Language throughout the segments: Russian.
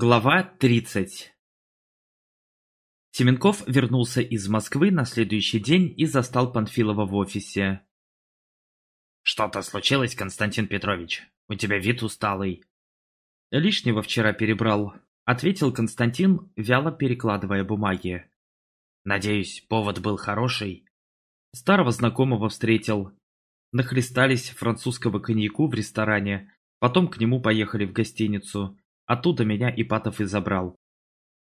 Глава 30 Семенков вернулся из Москвы на следующий день и застал Панфилова в офисе. «Что-то случилось, Константин Петрович? У тебя вид усталый». «Лишнего вчера перебрал», — ответил Константин, вяло перекладывая бумаги. «Надеюсь, повод был хороший?» Старого знакомого встретил. Нахлестались французского коньяку в ресторане, потом к нему поехали в гостиницу. Оттуда меня Ипатов и забрал.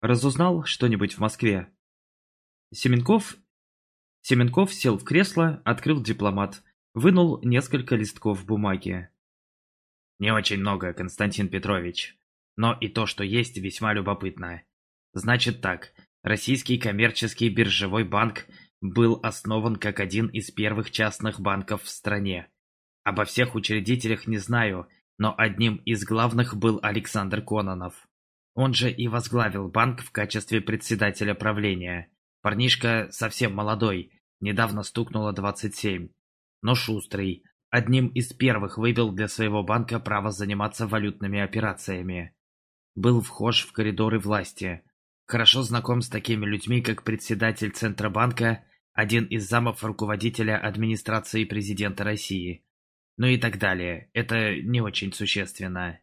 Разузнал что-нибудь в Москве? Семенков... Семенков сел в кресло, открыл дипломат, вынул несколько листков бумаги. Не очень много, Константин Петрович. Но и то, что есть, весьма любопытно. Значит так, Российский коммерческий биржевой банк был основан как один из первых частных банков в стране. Обо всех учредителях не знаю, но одним из главных был Александр Кононов. Он же и возглавил банк в качестве председателя правления. Парнишка совсем молодой, недавно стукнуло 27, но шустрый. Одним из первых выбил для своего банка право заниматься валютными операциями. Был вхож в коридоры власти. Хорошо знаком с такими людьми, как председатель Центробанка, один из замов руководителя администрации президента России, ну и так далее. Это не очень существенно.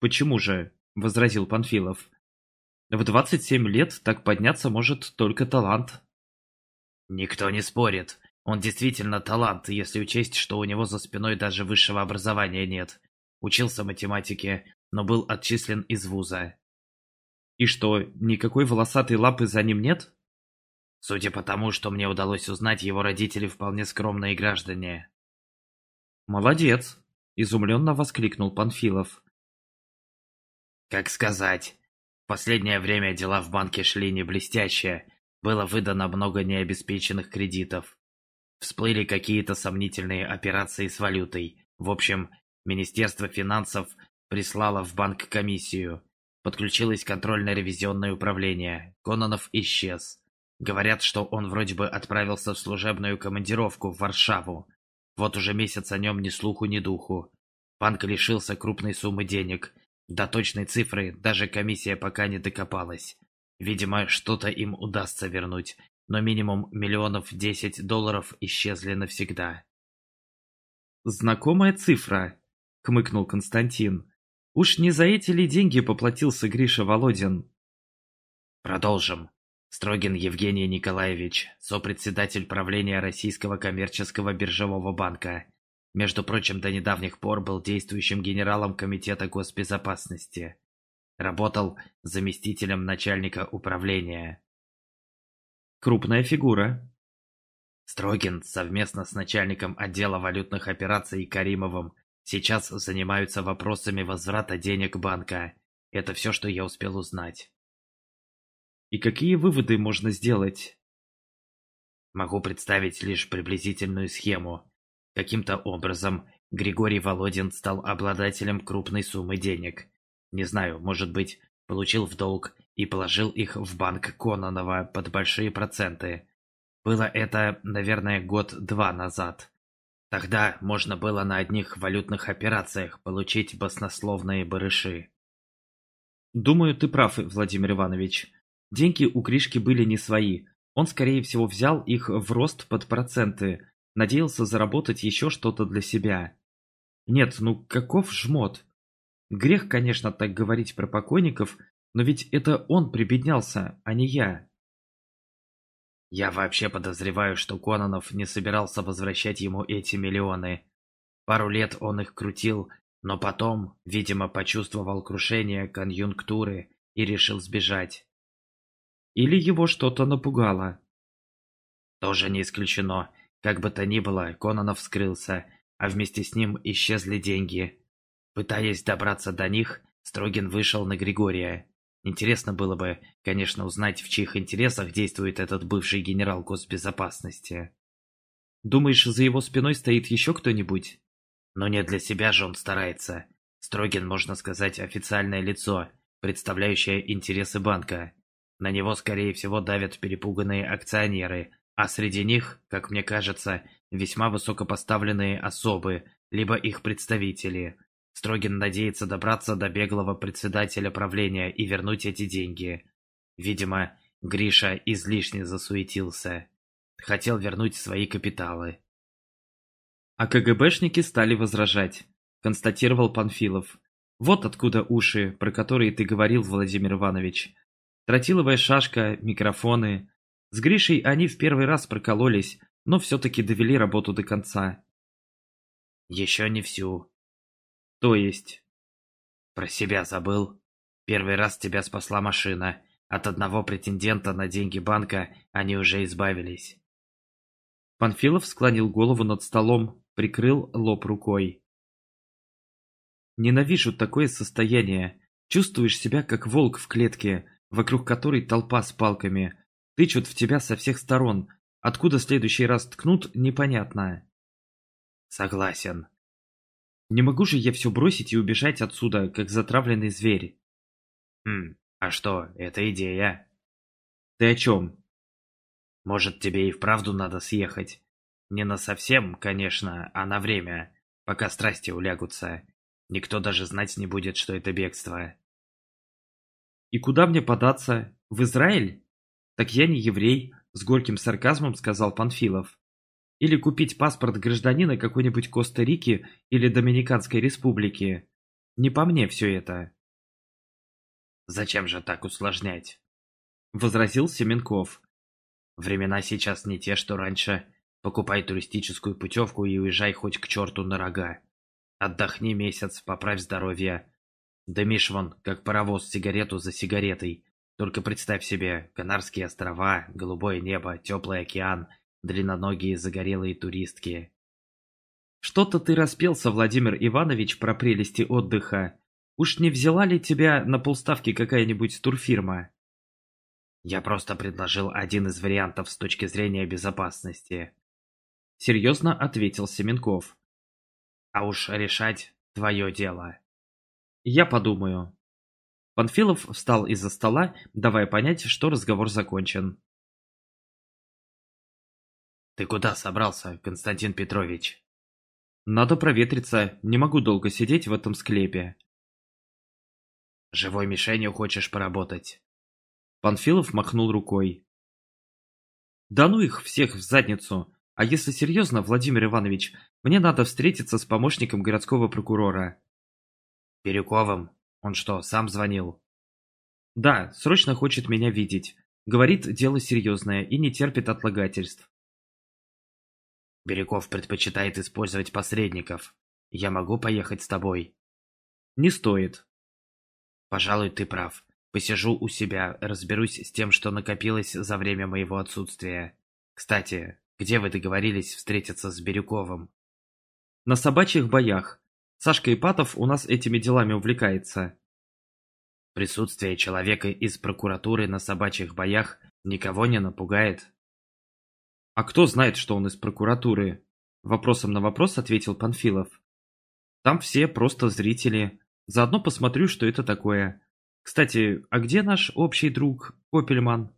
«Почему же?» – возразил Панфилов. «В 27 лет так подняться может только талант». «Никто не спорит. Он действительно талант, если учесть, что у него за спиной даже высшего образования нет. Учился математике, но был отчислен из вуза». «И что, никакой волосатой лапы за ним нет?» Судя по тому, что мне удалось узнать, его родители вполне скромные граждане. «Молодец!» – изумленно воскликнул Панфилов. «Как сказать. В последнее время дела в банке шли не блестяще. Было выдано много необеспеченных кредитов. Всплыли какие-то сомнительные операции с валютой. В общем, Министерство финансов прислало в банк комиссию. Подключилось контрольно-ревизионное управление. Кононов исчез. Говорят, что он вроде бы отправился в служебную командировку в Варшаву. Вот уже месяц о нем ни слуху, ни духу. Банк лишился крупной суммы денег. До точной цифры даже комиссия пока не докопалась. Видимо, что-то им удастся вернуть, но минимум миллионов десять долларов исчезли навсегда. «Знакомая цифра», — хмыкнул Константин. «Уж не за эти ли деньги поплатился Гриша Володин?» «Продолжим. Строгин Евгений Николаевич, сопредседатель правления Российского коммерческого биржевого банка. Между прочим, до недавних пор был действующим генералом Комитета госбезопасности. Работал заместителем начальника управления. Крупная фигура. Строгин совместно с начальником отдела валютных операций Каримовым сейчас занимаются вопросами возврата денег банка. Это все, что я успел узнать. И какие выводы можно сделать? Могу представить лишь приблизительную схему. Каким-то образом Григорий Володин стал обладателем крупной суммы денег. Не знаю, может быть, получил в долг и положил их в банк Кононова под большие проценты. Было это, наверное, год-два назад. Тогда можно было на одних валютных операциях получить баснословные барыши. Думаю, ты прав, Владимир Иванович. Деньги у Гришки были не свои. Он, скорее всего, взял их в рост под проценты, надеялся заработать еще что-то для себя. Нет, ну каков жмот? Грех, конечно, так говорить про покойников, но ведь это он прибеднялся, а не я. Я вообще подозреваю, что Кононов не собирался возвращать ему эти миллионы. Пару лет он их крутил, но потом, видимо, почувствовал крушение конъюнктуры и решил сбежать. Или его что-то напугало? Тоже не исключено. Как бы то ни было, Кононов вскрылся, а вместе с ним исчезли деньги. Пытаясь добраться до них, Строгин вышел на Григория. Интересно было бы, конечно, узнать, в чьих интересах действует этот бывший генерал госбезопасности. Думаешь, за его спиной стоит еще кто-нибудь? Но не для себя же он старается. Строгин, можно сказать, официальное лицо, представляющее интересы банка. На него, скорее всего, давят перепуганные акционеры, а среди них, как мне кажется, весьма высокопоставленные особы, либо их представители. Строгин надеется добраться до беглого председателя правления и вернуть эти деньги. Видимо, Гриша излишне засуетился. Хотел вернуть свои капиталы. А КГБшники стали возражать, констатировал Панфилов. Вот откуда уши, про которые ты говорил, Владимир Иванович. Тротиловая шашка, микрофоны. С Гришей они в первый раз прокололись, но все-таки довели работу до конца. Еще не всю. То есть? Про себя забыл. Первый раз тебя спасла машина. От одного претендента на деньги банка они уже избавились. Панфилов склонил голову над столом, прикрыл лоб рукой. Ненавижу такое состояние. Чувствуешь себя как волк в клетке, вокруг которой толпа с палками. Тычут в тебя со всех сторон. Откуда следующий раз ткнут, непонятно. Согласен. Не могу же я все бросить и убежать отсюда, как затравленный зверь. Хм, а что, это идея. Ты о чем? Может, тебе и вправду надо съехать? Не на совсем, конечно, а на время, пока страсти улягутся. Никто даже знать не будет, что это бегство. И куда мне податься? В Израиль? Так я не еврей, с горьким сарказмом сказал Панфилов. Или купить паспорт гражданина какой-нибудь Коста-Рики или Доминиканской республики. Не по мне все это. Зачем же так усложнять? Возразил Семенков. Времена сейчас не те, что раньше. Покупай туристическую путевку и уезжай хоть к черту на рога. Отдохни месяц, поправь здоровье. Дымишь вон, как паровоз, сигарету за сигаретой. Только представь себе, Канарские острова, голубое небо, теплый океан, длинноногие загорелые туристки. Что-то ты распелся, Владимир Иванович, про прелести отдыха. Уж не взяла ли тебя на полставки какая-нибудь турфирма? Я просто предложил один из вариантов с точки зрения безопасности. Серьезно ответил Семенков. А уж решать твое дело. Я подумаю. Панфилов встал из-за стола, давая понять, что разговор закончен. «Ты куда собрался, Константин Петрович?» «Надо проветриться, не могу долго сидеть в этом склепе». «Живой мишенью хочешь поработать?» Панфилов махнул рукой. «Да ну их всех в задницу! А если серьезно, Владимир Иванович, мне надо встретиться с помощником городского прокурора». «Бирюковым? Он что, сам звонил?» «Да, срочно хочет меня видеть. Говорит, дело серьезное и не терпит отлагательств». «Бирюков предпочитает использовать посредников. Я могу поехать с тобой?» «Не стоит». «Пожалуй, ты прав. Посижу у себя, разберусь с тем, что накопилось за время моего отсутствия. Кстати, где вы договорились встретиться с Бирюковым? На собачьих боях. Сашка Ипатов у нас этими делами увлекается. Присутствие человека из прокуратуры на собачьих боях никого не напугает? А кто знает, что он из прокуратуры? Вопросом на вопрос ответил Панфилов. Там все просто зрители. Заодно посмотрю, что это такое. Кстати, а где наш общий друг Копельман?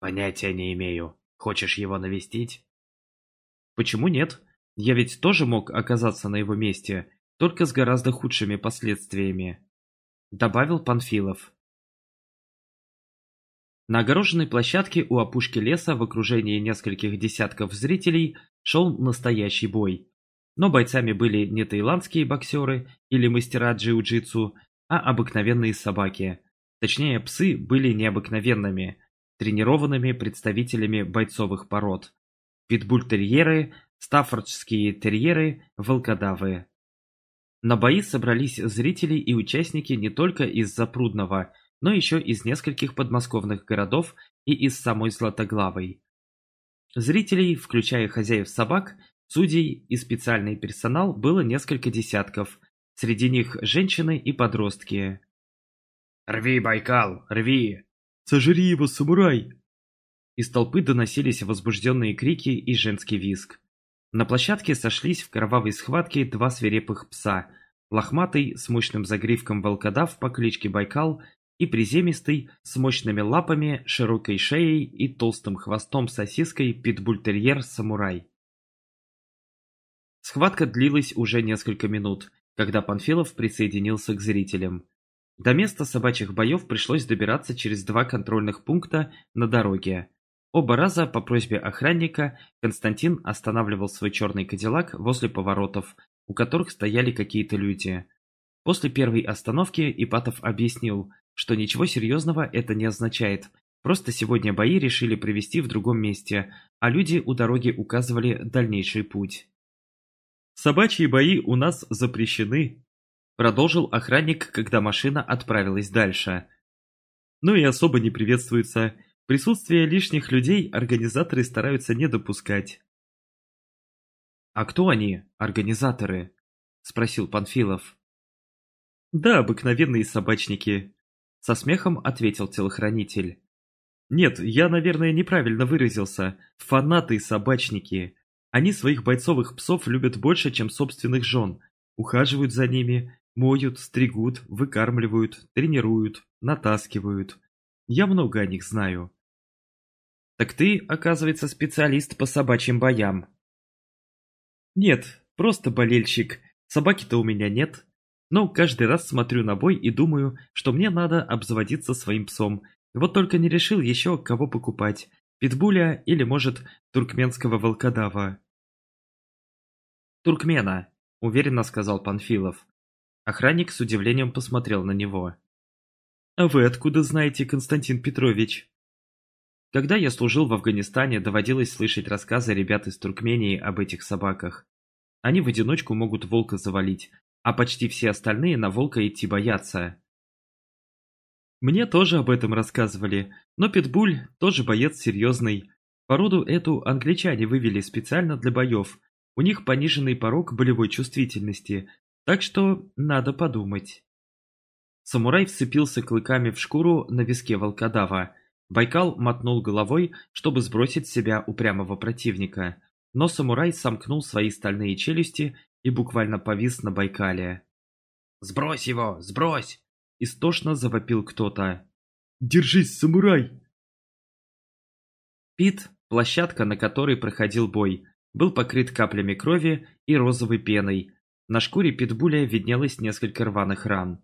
Понятия не имею. Хочешь его навестить? Почему нет? Я ведь тоже мог оказаться на его месте, только с гораздо худшими последствиями. Добавил Панфилов. На огороженной площадке у опушки леса в окружении нескольких десятков зрителей шел настоящий бой. Но бойцами были не таиландские боксеры или мастера джиу-джитсу, а обыкновенные собаки. Точнее, псы были необыкновенными, тренированными представителями бойцовых пород. Питбуль-терьеры, стаффордские терьеры, волкодавы. На бои собрались зрители и участники не только из Запрудного, но еще из нескольких подмосковных городов и из самой Златоглавой. Зрителей, включая хозяев собак, судей и специальный персонал было несколько десятков, Среди них женщины и подростки. «Рви, Байкал, рви!» «Сожри его, самурай!» Из толпы доносились возбужденные крики и женский визг. На площадке сошлись в кровавой схватке два свирепых пса. Лохматый, с мощным загривком волкодав по кличке Байкал и приземистый, с мощными лапами, широкой шеей и толстым хвостом сосиской питбультерьер-самурай. Схватка длилась уже несколько минут, когда Панфилов присоединился к зрителям. До места собачьих боев пришлось добираться через два контрольных пункта на дороге. Оба раза по просьбе охранника Константин останавливал свой черный кадиллак возле поворотов, у которых стояли какие-то люди. После первой остановки Ипатов объяснил, что ничего серьезного это не означает, просто сегодня бои решили провести в другом месте, а люди у дороги указывали дальнейший путь. «Собачьи бои у нас запрещены», Продолжил охранник, когда машина отправилась дальше. Ну и особо не приветствуется. Присутствие лишних людей организаторы стараются не допускать. «А кто они, организаторы?» – спросил Панфилов. «Да, обыкновенные собачники», – со смехом ответил телохранитель. «Нет, я, наверное, неправильно выразился. Фанаты-собачники. Они своих бойцовых псов любят больше, чем собственных жен, ухаживают за ними, Моют, стригут, выкармливают, тренируют, натаскивают. Я много о них знаю. Так ты, оказывается, специалист по собачьим боям. Нет, просто болельщик. Собаки-то у меня нет. Но каждый раз смотрю на бой и думаю, что мне надо обзаводиться своим псом. Вот только не решил еще, кого покупать. Питбуля или, может, туркменского волкодава. «Туркмена», — уверенно сказал Панфилов. Охранник с удивлением посмотрел на него. «А вы откуда знаете, Константин Петрович?» Когда я служил в Афганистане, доводилось слышать рассказы ребят из Туркмении об этих собаках. Они в одиночку могут волка завалить, а почти все остальные на волка идти боятся. Мне тоже об этом рассказывали, но Питбуль тоже боец серьезный. Породу эту англичане вывели специально для боев. У них пониженный порог болевой чувствительности, так что надо подумать. Самурай вцепился клыками в шкуру на виске волкодава. Байкал мотнул головой, чтобы сбросить с себя упрямого противника. Но самурай сомкнул свои стальные челюсти и буквально повис на Байкале. «Сбрось его! Сбрось!» Истошно завопил кто-то. «Держись, самурай!» Пит, площадка, на которой проходил бой, был покрыт каплями крови и розовой пеной, на шкуре питбуля виднелось несколько рваных ран.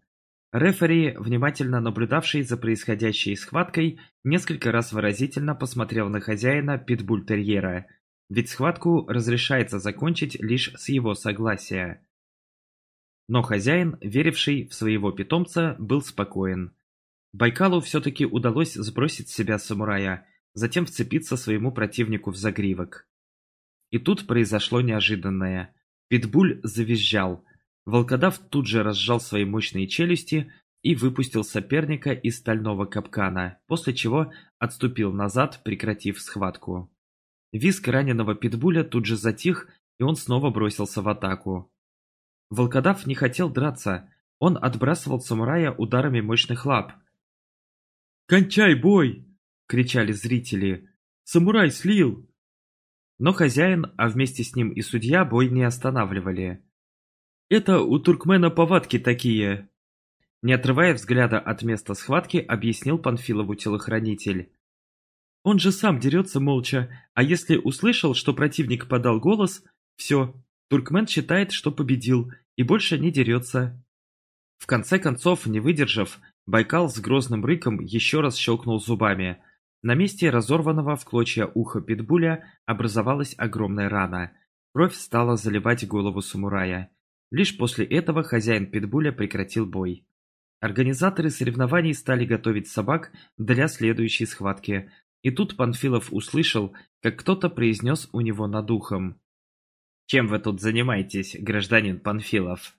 Рефери, внимательно наблюдавший за происходящей схваткой, несколько раз выразительно посмотрел на хозяина питбуль-терьера, ведь схватку разрешается закончить лишь с его согласия. Но хозяин, веривший в своего питомца, был спокоен. Байкалу все-таки удалось сбросить с себя самурая, затем вцепиться своему противнику в загривок. И тут произошло неожиданное – Питбуль завизжал. Волкодав тут же разжал свои мощные челюсти и выпустил соперника из стального капкана, после чего отступил назад, прекратив схватку. Виск раненого питбуля тут же затих, и он снова бросился в атаку. Волкодав не хотел драться, он отбрасывал самурая ударами мощных лап. «Кончай бой!» — кричали зрители. «Самурай слил!» Но хозяин, а вместе с ним и судья бой не останавливали. «Это у туркмена повадки такие!» Не отрывая взгляда от места схватки, объяснил Панфилову телохранитель. «Он же сам дерется молча, а если услышал, что противник подал голос, все, туркмен считает, что победил, и больше не дерется». В конце концов, не выдержав, Байкал с грозным рыком еще раз щелкнул зубами – на месте разорванного в клочья уха питбуля образовалась огромная рана. Кровь стала заливать голову самурая. Лишь после этого хозяин питбуля прекратил бой. Организаторы соревнований стали готовить собак для следующей схватки, и тут Панфилов услышал, как кто-то произнес у него над ухом. «Чем вы тут занимаетесь, гражданин Панфилов?»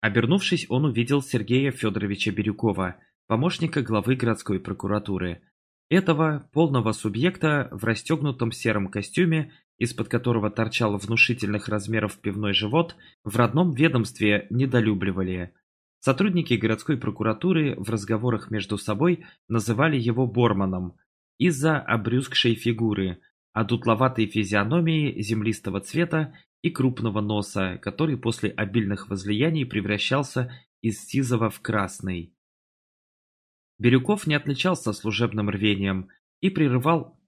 Обернувшись, он увидел Сергея Федоровича Бирюкова, помощника главы городской прокуратуры, этого полного субъекта в расстегнутом сером костюме, из-под которого торчал внушительных размеров пивной живот, в родном ведомстве недолюбливали. Сотрудники городской прокуратуры в разговорах между собой называли его Борманом из-за обрюзгшей фигуры, а дутловатой физиономии землистого цвета и крупного носа, который после обильных возлияний превращался из сизого в красный. Бирюков не отличался служебным рвением и прерывал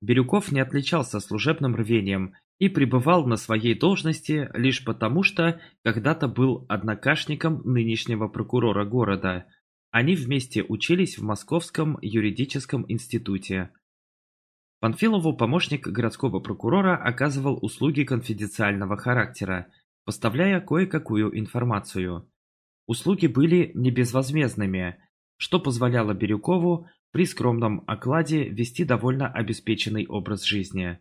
Бирюков не отличался служебным рвением и пребывал на своей должности лишь потому, что когда-то был однокашником нынешнего прокурора города. Они вместе учились в Московском юридическом институте. Панфилову помощник городского прокурора оказывал услуги конфиденциального характера, поставляя кое-какую информацию. Услуги были не безвозмездными, что позволяло Бирюкову при скромном окладе вести довольно обеспеченный образ жизни.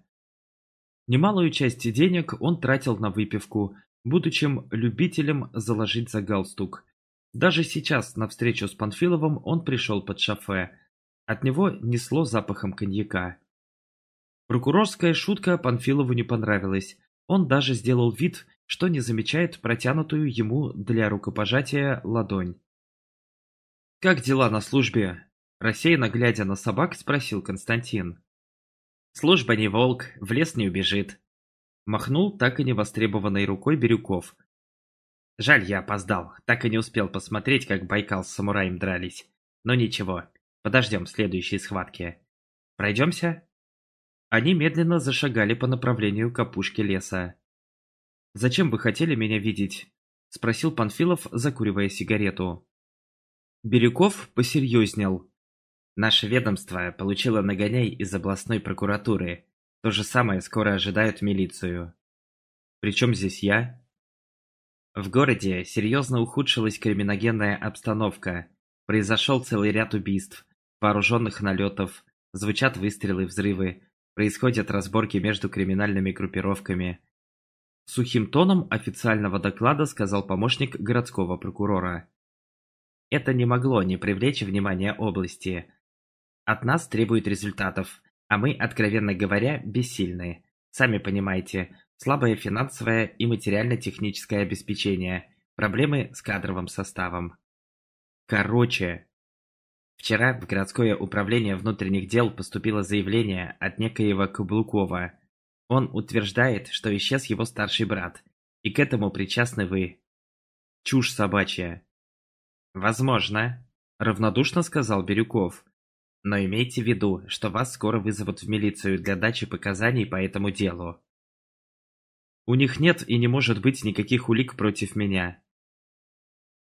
Немалую часть денег он тратил на выпивку, будучи любителем заложить за галстук. Даже сейчас на встречу с Панфиловым он пришел под шофе. От него несло запахом коньяка. Прокурорская шутка Панфилову не понравилась. Он даже сделал вид, что не замечает протянутую ему для рукопожатия ладонь. «Как дела на службе?» Рассеянно глядя на собак, спросил Константин. «Служба не волк, в лес не убежит», — махнул так и не востребованной рукой Бирюков. «Жаль, я опоздал, так и не успел посмотреть, как Байкал с самураем дрались. Но ничего, подождем следующей схватки. Пройдемся?» Они медленно зашагали по направлению к опушке леса. «Зачем вы хотели меня видеть?» — спросил Панфилов, закуривая сигарету. Бирюков посерьезнел. «Наше ведомство получило нагоняй из областной прокуратуры. То же самое скоро ожидают милицию». «При чем здесь я?» В городе серьезно ухудшилась криминогенная обстановка. Произошел целый ряд убийств, вооруженных налетов, звучат выстрелы, взрывы, происходят разборки между криминальными группировками. Сухим тоном официального доклада сказал помощник городского прокурора. Это не могло не привлечь внимания области. От нас требуют результатов, а мы, откровенно говоря, бессильны. Сами понимаете, слабое финансовое и материально-техническое обеспечение, проблемы с кадровым составом. Короче, вчера в городское управление внутренних дел поступило заявление от некоего Каблукова, он утверждает, что исчез его старший брат, и к этому причастны вы. Чушь собачья. Возможно, равнодушно сказал Бирюков. Но имейте в виду, что вас скоро вызовут в милицию для дачи показаний по этому делу. У них нет и не может быть никаких улик против меня.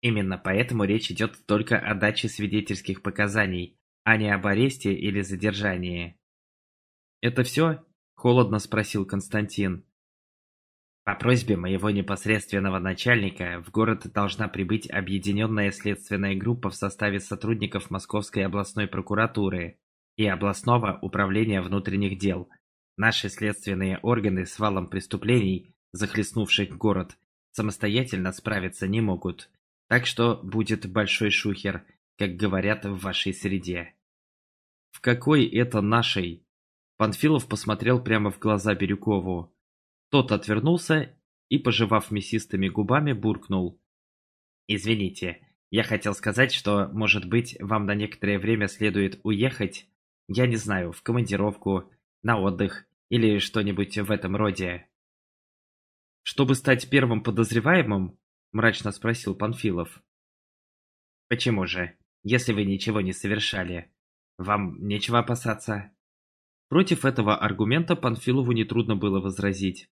Именно поэтому речь идет только о даче свидетельских показаний, а не об аресте или задержании. Это все? Холодно спросил Константин. По просьбе моего непосредственного начальника в город должна прибыть объединенная следственная группа в составе сотрудников Московской областной прокуратуры и областного управления внутренних дел. Наши следственные органы с валом преступлений, захлестнувших город, самостоятельно справиться не могут. Так что будет большой шухер, как говорят в вашей среде. В какой это нашей? Панфилов посмотрел прямо в глаза Бирюкову. Тот отвернулся и, пожевав мясистыми губами, буркнул. «Извините, я хотел сказать, что, может быть, вам на некоторое время следует уехать, я не знаю, в командировку, на отдых или что-нибудь в этом роде». «Чтобы стать первым подозреваемым?» – мрачно спросил Панфилов. «Почему же, если вы ничего не совершали? Вам нечего опасаться?» Против этого аргумента Панфилову нетрудно было возразить.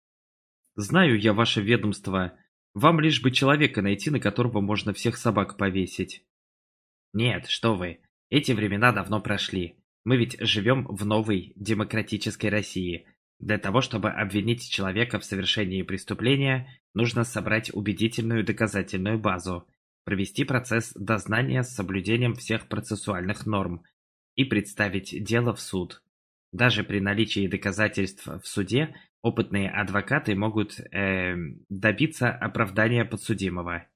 «Знаю я ваше ведомство. Вам лишь бы человека найти, на которого можно всех собак повесить». «Нет, что вы. Эти времена давно прошли. Мы ведь живем в новой, демократической России. Для того, чтобы обвинить человека в совершении преступления, нужно собрать убедительную доказательную базу, провести процесс дознания с соблюдением всех процессуальных норм и представить дело в суд. Даже при наличии доказательств в суде опытные адвокаты могут э, добиться оправдания подсудимого.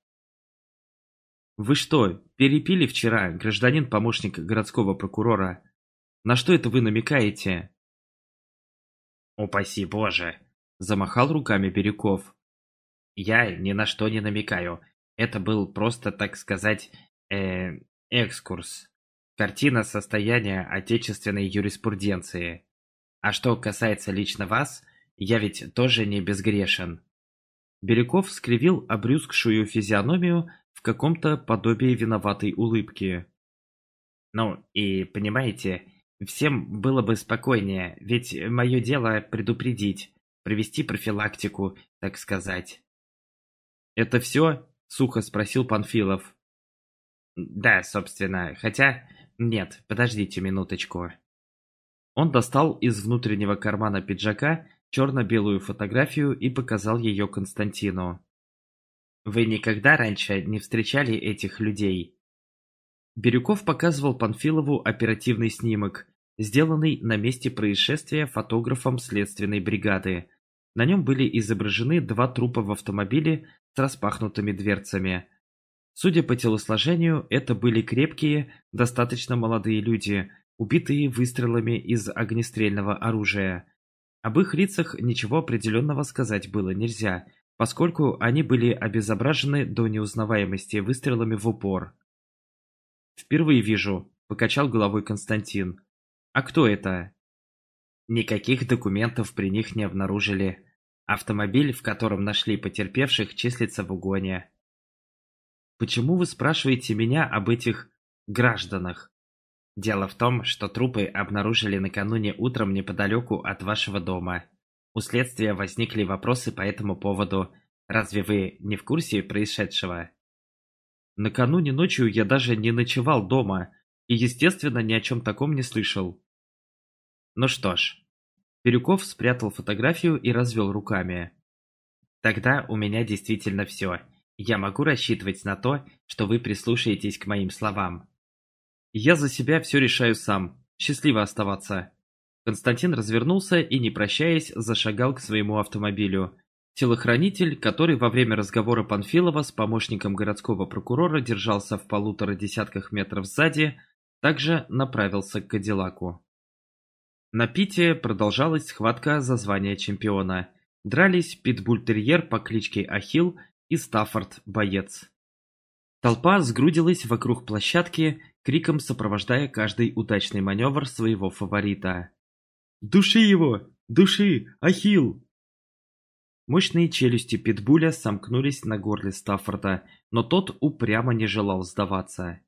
Вы что, перепили вчера, гражданин-помощник городского прокурора? На что это вы намекаете? Упаси Боже! Замахал руками Бирюков. Я ни на что не намекаю. Это был просто, так сказать, э, экскурс. Картина состояния отечественной юриспруденции. А что касается лично вас, я ведь тоже не безгрешен. Беляков скривил обрюзгшую физиономию в каком-то подобии виноватой улыбки. Ну, и понимаете, всем было бы спокойнее, ведь мое дело предупредить, провести профилактику, так сказать. «Это все?» – сухо спросил Панфилов. «Да, собственно. Хотя... Нет, подождите минуточку». Он достал из внутреннего кармана пиджака черно-белую фотографию и показал ее Константину. «Вы никогда раньше не встречали этих людей?» Бирюков показывал Панфилову оперативный снимок, сделанный на месте происшествия фотографом следственной бригады. На нем были изображены два трупа в автомобиле с распахнутыми дверцами. Судя по телосложению, это были крепкие, достаточно молодые люди, убитые выстрелами из огнестрельного оружия. Об их лицах ничего определенного сказать было нельзя, поскольку они были обезображены до неузнаваемости выстрелами в упор. «Впервые вижу», — покачал головой Константин. «А кто это?» Никаких документов при них не обнаружили. Автомобиль, в котором нашли потерпевших, числится в угоне. Почему вы спрашиваете меня об этих гражданах? Дело в том, что трупы обнаружили накануне утром неподалеку от вашего дома. У следствия возникли вопросы по этому поводу. Разве вы не в курсе происшедшего? Накануне ночью я даже не ночевал дома и, естественно, ни о чем таком не слышал. Ну что ж. Бирюков спрятал фотографию и развел руками. Тогда у меня действительно все. Я могу рассчитывать на то, что вы прислушаетесь к моим словам. Я за себя все решаю сам. Счастливо оставаться. Константин развернулся и, не прощаясь, зашагал к своему автомобилю. Телохранитель, который во время разговора Панфилова с помощником городского прокурора держался в полутора десятках метров сзади, также направился к Кадиллаку. На Пите продолжалась схватка за звание чемпиона. Дрались питбультерьер по кличке Ахилл и Стаффорд-боец. Толпа сгрудилась вокруг площадки, криком сопровождая каждый удачный маневр своего фаворита. «Души его! Души! Ахилл!» Мощные челюсти Питбуля сомкнулись на горле Стаффорда, но тот упрямо не желал сдаваться.